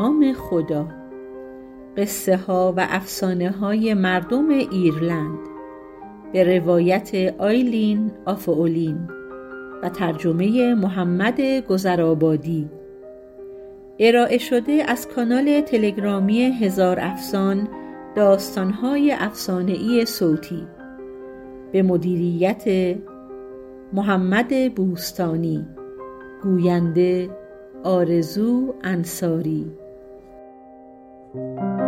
نام خدا. قصه ها و افسانه های مردم ایرلند. به روایت آیلین آفاولین و ترجمه محمد گذرآبادی. ارائه شده از کانال تلگرامی هزار افسان داستانهای ای صوتی. به مدیریت محمد بوستانی. گوینده آرزو انصاری. Música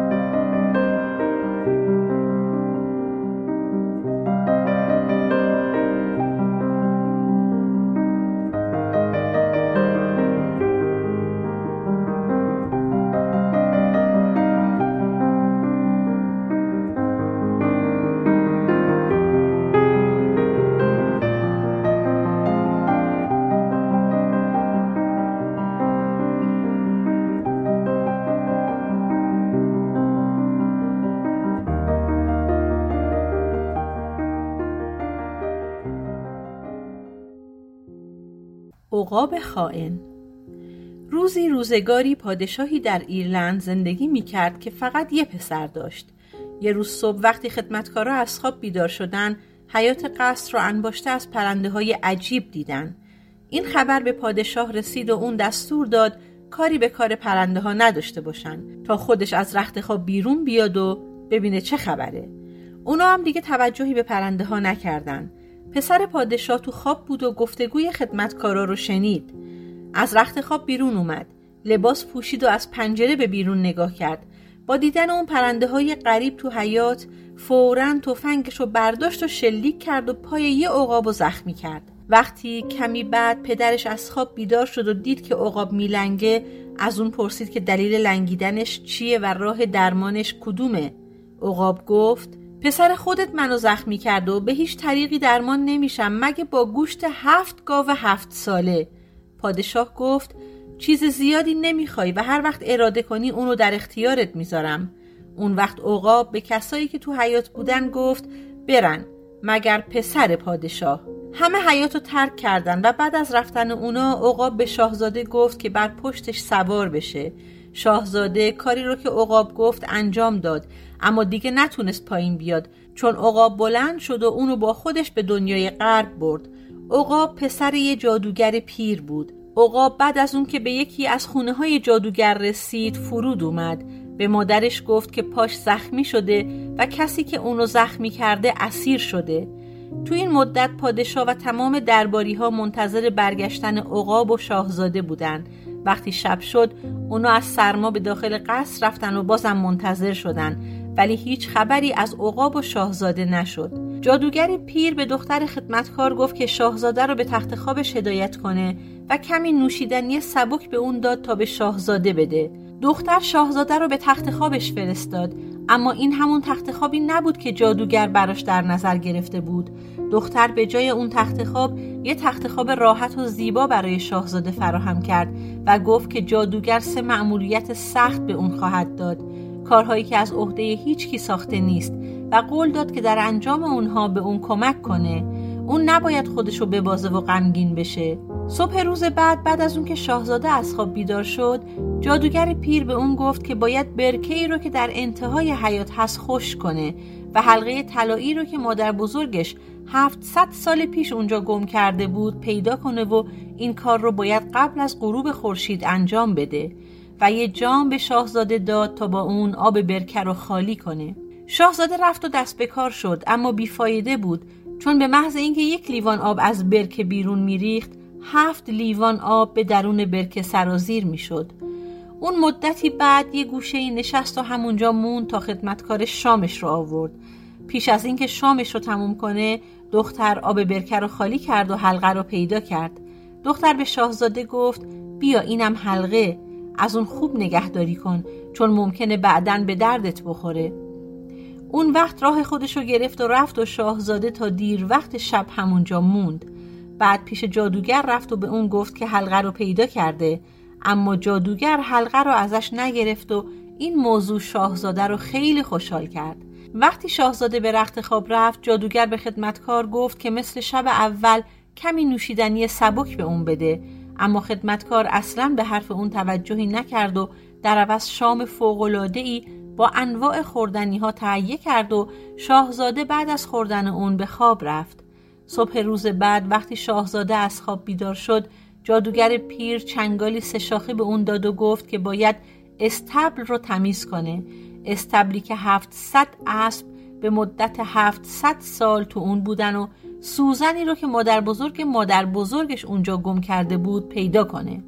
عقاب خائن. روزی روزگاری پادشاهی در ایرلند زندگی می کرد که فقط یه پسر داشت. یه روز صبح وقتی خدمتکارا از خواب بیدار شدن حیات قصر را انباشته از پرنده های عجیب دیدن. این خبر به پادشاه رسید و اون دستور داد کاری به کار پرنده ها نداشته باشن تا خودش از رخت خواب بیرون بیاد و ببینه چه خبره. اونا هم دیگه توجهی به پرنده ها نکردن. پسر پادشاه تو خواب بود و گفتگوی خدمتکارا رو شنید. از رخت خواب بیرون اومد. لباس پوشید و از پنجره به بیرون نگاه کرد. با دیدن اون پرنده های غریب تو حیات فورا تفنگش رو برداشت و شلیک کرد و پای یه عقاب و زخمی کرد. وقتی کمی بعد پدرش از خواب بیدار شد و دید که عقاب میلنگه از اون پرسید که دلیل لنگیدنش چیه و راه درمانش کدومه. عقاب گفت پسر خودت منو زخمی کرد و به هیچ طریقی درمان نمیشم مگه با گوشت هفت گاو هفت ساله؟ پادشاه گفت چیز زیادی نمی‌خوای و هر وقت اراده کنی اونو در اختیارت می‌ذارم. اون وقت عقاب به کسایی که تو حیات بودن گفت برن مگر پسر پادشاه. همه حیات رو ترک کردن و بعد از رفتن اونا عقاب به شاهزاده گفت که بر پشتش سوار بشه. شاهزاده کاری رو که عقاب گفت انجام داد. اما دیگه نتونست پایین بیاد چون عقاب بلند شد و اونو با خودش به دنیای غرب برد. عقاب پسر یه جادوگر پیر بود. عقاب بعد از اون که به یکی از خونه های جادوگر رسید فرود اومد. به مادرش گفت که پاش زخمی شده و کسی که اونو زخمی کرده اسیر شده. تو این مدت پادشاه و تمام درباری ها منتظر برگشتن عقاب و شاهزاده بودند وقتی شب شد اونا از سرما به داخل قصر رفتن و بازم منتظر شدن. ولی هیچ خبری از عقاب و شاهزاده نشد. جادوگر پیر به دختر خدمتکار گفت که شاهزاده رو به تخت خوابش هدایت کنه و کمی نوشیدنی سبک به اون داد تا به شاهزاده بده. دختر شاهزاده رو به تخت خوابش فرستاد اما این همون تخت خوابی نبود که جادوگر براش در نظر گرفته بود. دختر به جای اون تخت خواب یه تخت خواب راحت و زیبا برای شاهزاده فراهم کرد و گفت که جادوگر سه مأموریت سخت به اون خواهد داد. کارهایی که از عهده هیچ کی ساخته نیست و قول داد که در انجام اونها به اون کمک کنه اون نباید خودشو ببازه و غمگین بشه. صبح روز بعد بعد از اون که شاهزاده از خواب بیدار شد جادوگر پیر به اون گفت که باید برکه ای رو که در انتهای حیات هست خوش کنه و حلقه طلایی رو که مادر بزرگش 700 سال پیش اونجا گم کرده بود پیدا کنه و این کار رو باید قبل از غروب خورشید انجام بده. و یه جام به شاهزاده داد تا با اون آب برکه رو خالی کنه. شاهزاده رفت و دست به کار شد اما بیفایده بود. چون به محض اینکه یک لیوان آب از برکه بیرون میریخت هفت لیوان آب به درون برکه سرازیر می‌شد. اون مدتی بعد یه گوشه نشست و همونجا مون تا خدمتکار شامش رو آورد. پیش از اینکه شامش رو تموم کنه دختر آب برکه رو خالی کرد و حلقه رو پیدا کرد. دختر به شاهزاده گفت بیا اینم حلقه. از اون خوب نگهداری کن چون ممکنه بعدن به دردت بخوره. اون وقت راه خودش رو گرفت و رفت و شاهزاده تا دیر وقت شب همونجا موند. بعد پیش جادوگر رفت و به اون گفت که حلقه رو پیدا کرده. اما جادوگر حلقه رو ازش نگرفت و این موضوع شاهزاده رو خیلی خوشحال کرد. وقتی شاهزاده به رخت خواب رفت جادوگر به خدمتکار گفت که مثل شب اول کمی نوشیدنی سبک به اون بده. اما خدمتکار اصلا به حرف اون توجهی نکرد و در عوض شام ای با انواع خوردنی ها تهیه کرد و شاهزاده بعد از خوردن اون به خواب رفت. صبح روز بعد وقتی شاهزاده از خواب بیدار شد جادوگر پیر چنگالی سه به اون داد و گفت که باید استبل رو تمیز کنه. استبلی که هفتصد اسب به مدت هفتصد سال تو اون بودن و سوزنی رو که مادر بزرگ مادر بزرگش اونجا گم کرده بود پیدا کنه.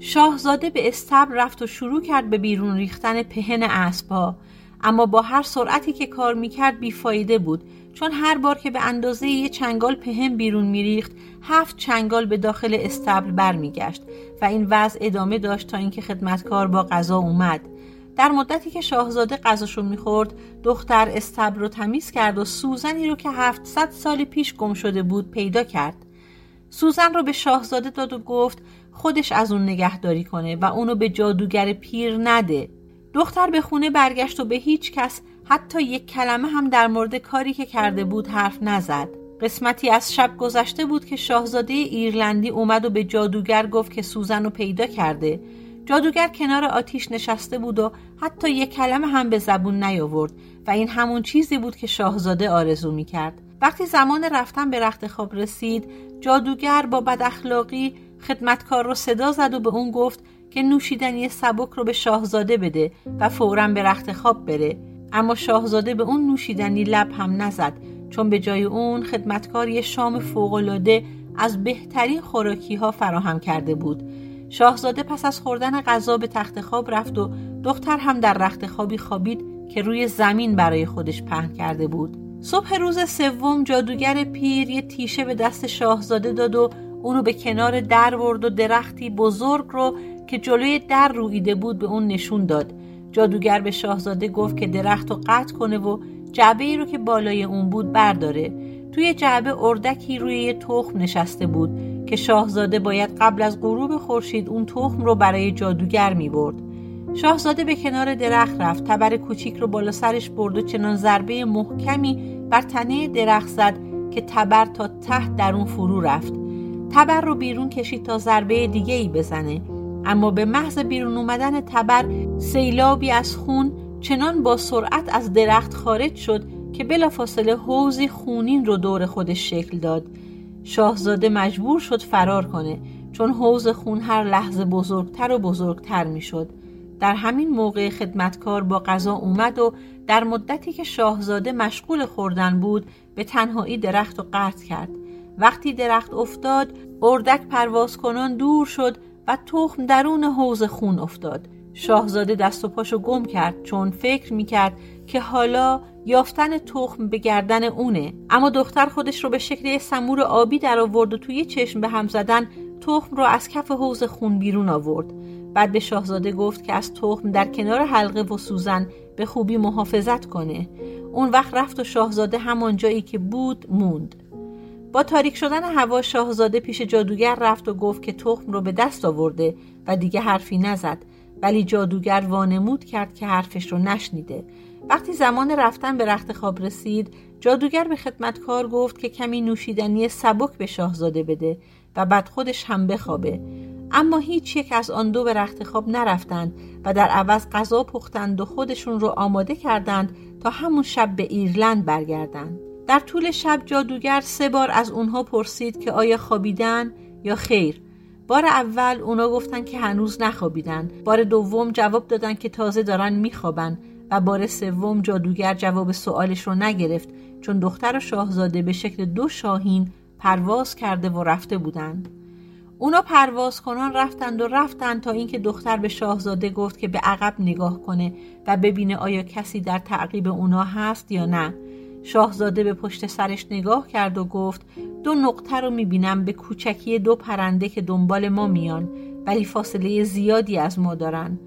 شاهزاده به استبل رفت و شروع کرد به بیرون ریختن پهن اسبها. اما با هر سرعتی که کار می‌کرد بیفایده بود چون هر بار که به اندازه یه چنگال پهن بیرون میریخت هفت چنگال به داخل استبل برمیگشت و این وضع ادامه داشت تا اینکه خدمتکار با غذا اومد. در مدتی که شاهزاده غذاشو می‌خورد دختر استبل رو تمیز کرد و سوزنی رو که هفتصد سال پیش گم شده بود پیدا کرد. سوزن رو به شاهزاده داد و گفت خودش از اون نگهداری کنه و اونو به جادوگر پیر نده. دختر به خونه برگشت و به هیچ کس حتی یک کلمه هم در مورد کاری که کرده بود حرف نزد. قسمتی از شب گذشته بود که شاهزاده ایرلندی اومد و به جادوگر گفت که سوزن رو پیدا کرده. جادوگر کنار آتیش نشسته بود و حتی یک کلمه هم به زبون نیاورد و این همون چیزی بود که شاهزاده آرزو می کرد. وقتی زمان رفتن به رخت خواب رسید جادوگر با بد اخلاقی خدمتکار رو صدا زد و به اون گفت که نوشیدنی سبک رو به شاهزاده بده و فورا به رخت خواب بره اما شاهزاده به اون نوشیدنی لب هم نزد چون به جای اون خدمتکار یه شام فوقالعاده از بهترین خوراکی ها فراهم کرده بود شاهزاده پس از خوردن غذا به تخت خواب رفت و دختر هم در رخت خوابی خوابید که روی زمین برای خودش پهن کرده بود. صبح روز سوم جادوگر پیر یه تیشه به دست شاهزاده داد و اونو به کنار در برد و درختی بزرگ رو که جلوی در رویده بود به اون نشون داد. جادوگر به شاهزاده گفت که درخت رو قطع کنه و جعبه ای رو که بالای اون بود برداره. توی جعبه اردکی روی یه تخم نشسته بود. که شاهزاده باید قبل از غروب خورشید اون تخم رو برای جادوگر می برد. شاهزاده به کنار درخت رفت. تبر کوچیک رو بالا سرش برد و چنان ضربه محکمی بر تنه درخت زد که تبر تا ته در اون فرو رفت. تبر رو بیرون کشید تا ضربه دیگه ای بزنه. اما به محض بیرون اومدن تبر سیلابی از خون چنان با سرعت از درخت خارج شد که بلافاصله حوزی خونین رو دور خودش شکل داد. شاهزاده مجبور شد فرار کنه چون حوز خون هر لحظه بزرگتر و بزرگتر می‌شد. در همین موقع خدمتکار با غذا اومد و در مدتی که شاهزاده مشغول خوردن بود به تنهایی درخت و قطع کرد وقتی درخت افتاد اردک پرواز کنان دور شد و تخم درون حوز خون افتاد شاهزاده دست و پاشو گم کرد چون فکر می‌کرد که حالا یافتن تخم به گردن اونه. اما دختر خودش رو به شکل سمور آبی در آورد و توی چشم به هم زدن تخم رو از کف حوز خون بیرون آورد. بعد به شاهزاده گفت که از تخم در کنار حلقه و سوزن به خوبی محافظت کنه. اون وقت رفت و شاهزاده همان جایی که بود موند. با تاریک شدن هوا شاهزاده پیش جادوگر رفت و گفت که تخم رو به دست آورده و دیگه حرفی نزد. ولی جادوگر وانمود کرد که حرفش رو نشنیده. وقتی زمان رفتن به رخت خواب رسید جادوگر به خدمتکار گفت که کمی نوشیدنی سبک به شاهزاده بده و بعد خودش هم بخوابه. اما هیچ یک از آن دو به رخت خواب نرفتند و در عوض غذا پختند و خودشون رو آماده کردند تا همون شب به ایرلند برگردند. در طول شب جادوگر سه بار از اونها پرسید که آیا خوابیدن یا خیر. بار اول اونا گفتن که هنوز نخوابیدن. بار دوم جواب دادن که تازه دارن میخوابن. و بار سوم جادوگر جواب سوالش رو نگرفت چون دختر و شاهزاده به شکل دو شاهین پرواز کرده و رفته بودند. اونا پرواز کنان رفتند و رفتند تا اینکه دختر به شاهزاده گفت که به عقب نگاه کنه و ببینه آیا کسی در تعقیب اونا هست یا نه. شاهزاده به پشت سرش نگاه کرد و گفت دو نقطه رو می‌بینم به کوچکی دو پرنده که دنبال ما میان ولی فاصله زیادی از ما دارن.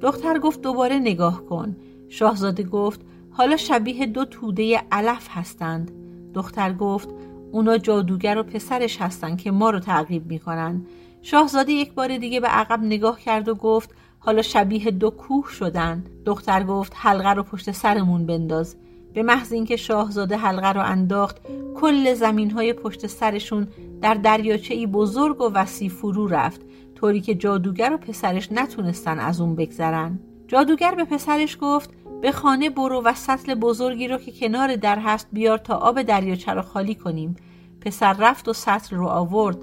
دختر گفت دوباره نگاه کن. شاهزاده گفت حالا شبیه دو توده علف هستند. دختر گفت اونا جادوگر و پسرش هستند که ما رو تعقیب می‌کنن. شاهزاده یک بار دیگه به عقب نگاه کرد و گفت حالا شبیه دو کوه شدن. دختر گفت حلقه رو پشت سرمون بنداز. به محض اینکه شاهزاده حلقه رو انداخت کل زمین های پشت سرشون در دریاچه ای بزرگ و وسیع فرو رفت طوری که جادوگر و پسرش نتونستن از اون بگذرن. جادوگر به پسرش گفت به خانه برو و سطل بزرگی رو که کنار در هست بیار تا آب دریاچه رو خالی کنیم. پسر رفت و سطل رو آورد.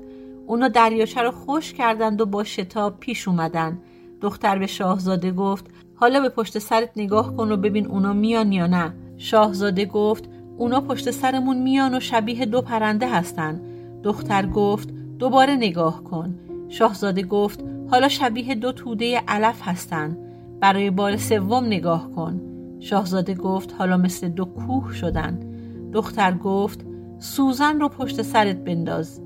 اونا دریاچه رو خوش کردند و با شتاب پیش اومدن. دختر به شاهزاده گفت حالا به پشت سرت نگاه کن و ببین اونا میان یا نه. شاهزاده گفت اونا پشت سرمون میان و شبیه دو پرنده هستن. دختر گفت دوباره نگاه کن. شاهزاده گفت حالا شبیه دو توده علف هستن. برای بار سوم نگاه کن. شاهزاده گفت حالا مثل دو کوه شدن. دختر گفت سوزن رو پشت سرت بنداز.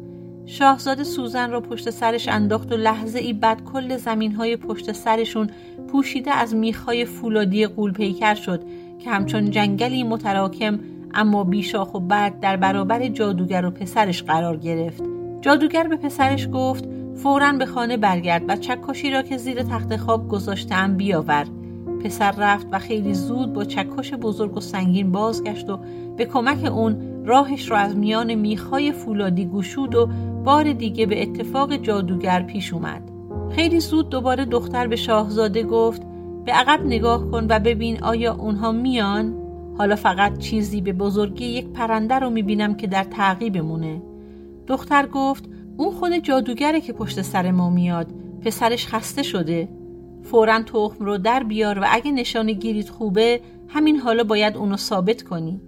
شاهزاده سوزن را پشت سرش انداخت و لحظه ای بعد کل زمین های پشت سرشون پوشیده از میخهای فولادی قول پیکر شد که همچون جنگلی متراکم اما بیشاخ و بعد در برابر جادوگر و پسرش قرار گرفت. جادوگر به پسرش گفت فورا به خانه برگرد و چکشی را که زیر تخت خواب گذاشتم بیاور. پسر رفت و خیلی زود با چکش بزرگ و سنگین بازگشت و به کمک اون راهش را از میان میخهای فولادی گشود و بار دیگه به اتفاق جادوگر پیش اومد. خیلی زود دوباره دختر به شاهزاده گفت به عقب نگاه کن و ببین آیا اونها میان؟ حالا فقط چیزی به بزرگی یک پرنده رو می‌بینم که در تعقیبمونه. دختر گفت اون خود جادوگره که پشت سر ما میاد. پسرش خسته شده. فورا تخم رو در بیار و اگه نشانه گیرید خوبه همین حالا باید اونو ثابت کنی.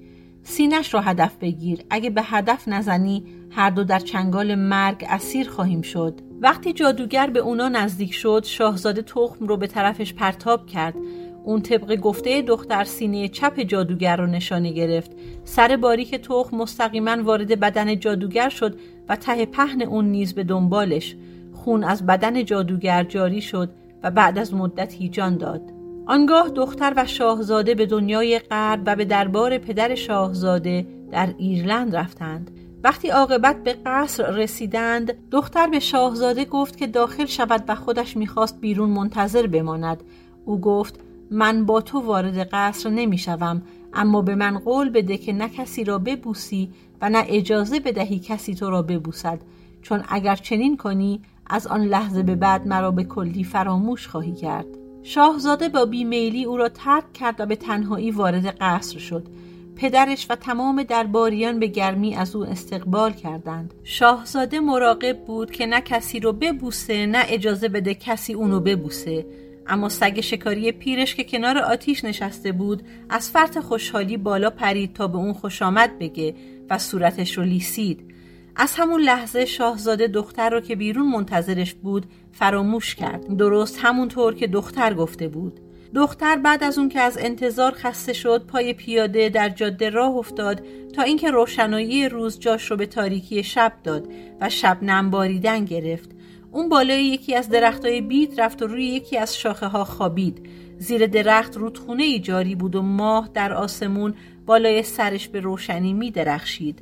سینش رو هدف بگیر. اگه به هدف نزنی هر دو در چنگال مرگ اسیر خواهیم شد. وقتی جادوگر به اونا نزدیک شد شاهزاده تخم رو به طرفش پرتاب کرد. اون طبق گفته دختر سینه چپ جادوگر رو نشانه گرفت. سر باریک تخم مستقیما وارد بدن جادوگر شد و ته پهن اون نیز به دنبالش. خون از بدن جادوگر جاری شد. و بعد از مدتی جان داد. آنگاه دختر و شاهزاده به دنیای غرب و به دربار پدر شاهزاده در ایرلند رفتند. وقتی عاقبت به قصر رسیدند دختر به شاهزاده گفت که داخل شود و خودش می‌خواست بیرون منتظر بماند. او گفت من با تو وارد قصر نمی‌شوم اما به من قول بده که نه کسی را ببوسی و نه اجازه بدهی کسی تو را ببوسد. چون اگر چنین کنی از آن لحظه به بعد مرا به کلی فراموش خواهی کرد. شاهزاده با بیمیلی او را ترک کرد و به تنهایی وارد قصر شد. پدرش و تمام درباریان به گرمی از او استقبال کردند. شاهزاده مراقب بود که نه کسی رو ببوسه نه اجازه بده کسی اونو ببوسه. اما سگ شکاری پیرش که کنار آتیش نشسته بود از فرط خوشحالی بالا پرید تا به اون خوش آمد بگه و صورتش رو لیسید. از همون لحظه شاهزاده دختر رو که بیرون منتظرش بود فراموش کرد. درست همونطور که دختر گفته بود. دختر بعد از اون که از انتظار خسته شد پای پیاده در جاده راه افتاد تا اینکه روشنایی روز جاش رو به تاریکی شب داد و شب باریدن گرفت. اون بالای یکی از درختای بید رفت و روی یکی از شاخه ها خوابید. زیر درخت رودخونه ای جاری بود و ماه در آسمون بالای سرش به روشنی می درخشید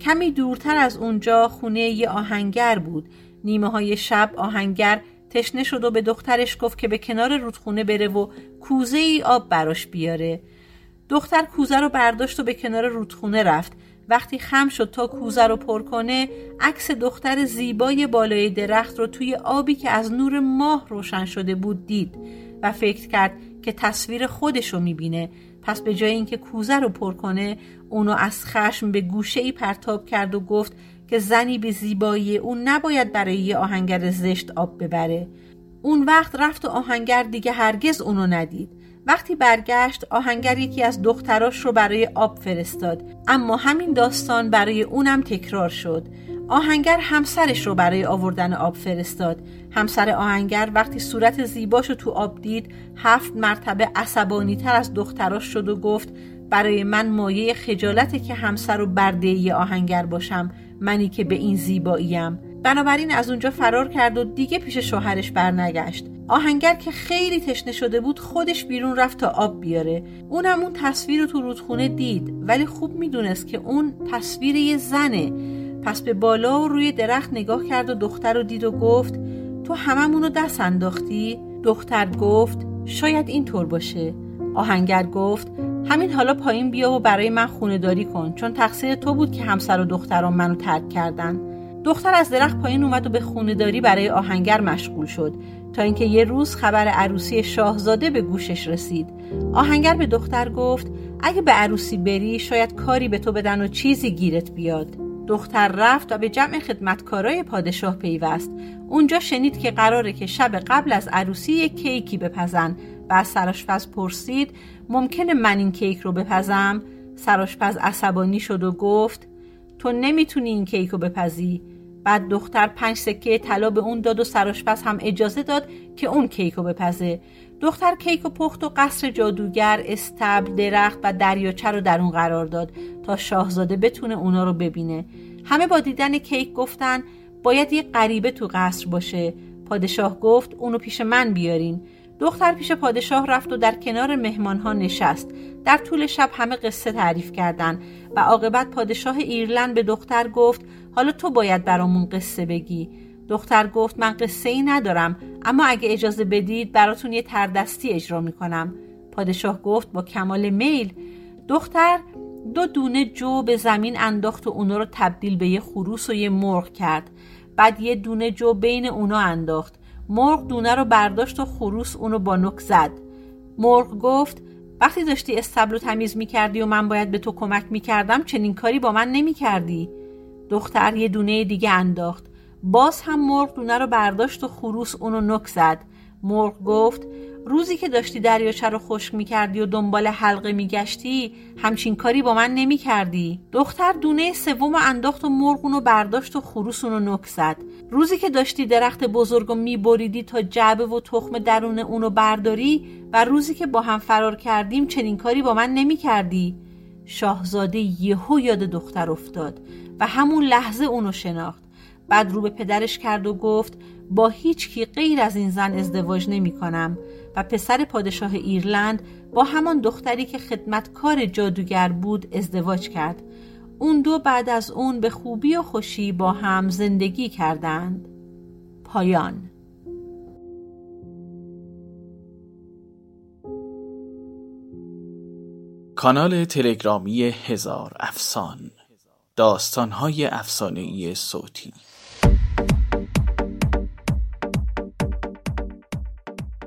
کمی دورتر از اونجا خونه یه آهنگر بود. نیمه های شب آهنگر تشنه شد و به دخترش گفت که به کنار رودخونه بره و کوزه ای آب براش بیاره. دختر کوزه رو برداشت و به کنار رودخونه رفت. وقتی خم شد تا کوزه رو پر کنه عکس دختر زیبای بالای درخت رو توی آبی که از نور ماه روشن شده بود دید و فکر کرد که تصویر خودش رو می‌بینه. پس به جای اینکه کوزه رو پر کنه اونو از خشم به گوشه ای پرتاب کرد و گفت که زنی به زیبایی اون نباید برای یه آهنگر زشت آب ببره. اون وقت رفت و آهنگر دیگه هرگز اونو ندید. وقتی برگشت آهنگر یکی از دختراش رو برای آب فرستاد. اما همین داستان برای اونم تکرار شد. آهنگر همسرش رو برای آوردن آب فرستاد. همسر آهنگر وقتی صورت زیباش رو تو آب دید هفت مرتبه عصبانی تر از دختراش شد و گفت برای من مایه خجالته که همسر و برده آهنگر باشم. منی که به این زیباییم. بنابراین از اونجا فرار کرد و دیگه پیش شوهرش برنگشت. آهنگر که خیلی تشنه شده بود خودش بیرون رفت تا آب بیاره. اونم اون تصویر رو تو رودخونه دید ولی خوب می‌دونست که اون تصویر یه زنه. پس به بالا و روی درخت نگاه کرد و دختر رو دید و گفت تو هممون رو دست انداختی؟ دختر گفت شاید اینطور باشه. آهنگر گفت همین حالا پایین بیا و برای من خونه داری کن چون تقصیر تو بود که همسر و دختران منو ترک کردن. دختر از درخت پایین اومد و به خونه داری برای آهنگر مشغول شد تا اینکه یه روز خبر عروسی شاهزاده به گوشش رسید. آهنگر به دختر گفت اگه به عروسی بری شاید کاری به تو بدن و چیزی گیرت بیاد. دختر رفت و به جمع خدمتکارای پادشاه پیوست. اونجا شنید که قراره که شب قبل از عروسی یک کیکی بپزن و از سراشپز پرسید ممکنه من این کیک رو بپزم؟ سراشپز عصبانی شد و گفت تو نمی‌تونی این کیک رو بپزی. بعد دختر پنج سکه طلا به اون داد و سراشپز هم اجازه داد که اون کیک رو بپزه. دختر کیک و پخت و قصر جادوگر استبل درخت و دریاچه رو در اون قرار داد تا شاهزاده بتونه اونا رو ببینه. همه با دیدن کیک گفتن باید یه غریبه تو قصر باشه. پادشاه گفت اونو پیش من بیارین. دختر پیش پادشاه رفت و در کنار مهمانها نشست. در طول شب همه قصه تعریف کردند و عاقبت پادشاه ایرلند به دختر گفت حالا تو باید برامون قصه بگی. دختر گفت من قصه ای ندارم اما اگه اجازه بدید براتون یه تردستی اجرا می‌کنم. پادشاه گفت با کمال میل. دختر دو دونه جو به زمین انداخت و اونا رو تبدیل به یه خروس و یه مرغ کرد. بعد یه دونه جو بین اونا انداخت. مرغ دونه رو برداشت و خروس اونو با نک زد. مرغ گفت وقتی داشتی استبل رو تمیز می‌کردی و من باید به تو کمک می‌کردم چنین کاری با من نمی‌کردی. دختر یه دونه دیگه انداخت. باز هم مرغ دونه رو برداشت و خروس اونو نک زد. مرغ گفت روزی که داشتی دریاچه رو خشک می‌کردی و دنبال حلقه میگشتی همچین کاری با من نمی‌کردی. دختر دونه سوم انداخت و مرغ اونو برداشت و خروس اونو نک زد. روزی که داشتی درخت بزرگ و میبریدی تا جعبه و تخم درون اونو برداری و روزی که با هم فرار کردیم چنین کاری با من نمی‌کردی. شاهزاده یهو یاد دختر افتاد و همون لحظه اونو شناخت. بعد رو به پدرش کرد و گفت با هیچ کی غیر از این زن ازدواج نمی کنم. و پسر پادشاه ایرلند با همان دختری که خدمتکار جادوگر بود ازدواج کرد. اون دو بعد از اون به خوبی و خوشی با هم زندگی کردند. پایان. کانال تلگرامی هزار افسان. داستانهای افسانهای صوتی.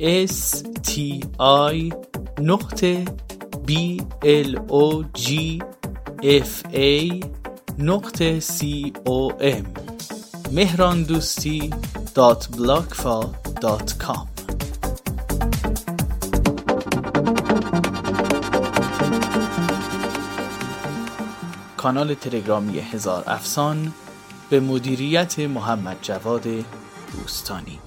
s t i نقطه b l o g f a نقطه c o m. مهران دوستی dot بلاگفا dot com کانال تلگرامی هزار افسان به مدیریت محمد جواد دوستانی.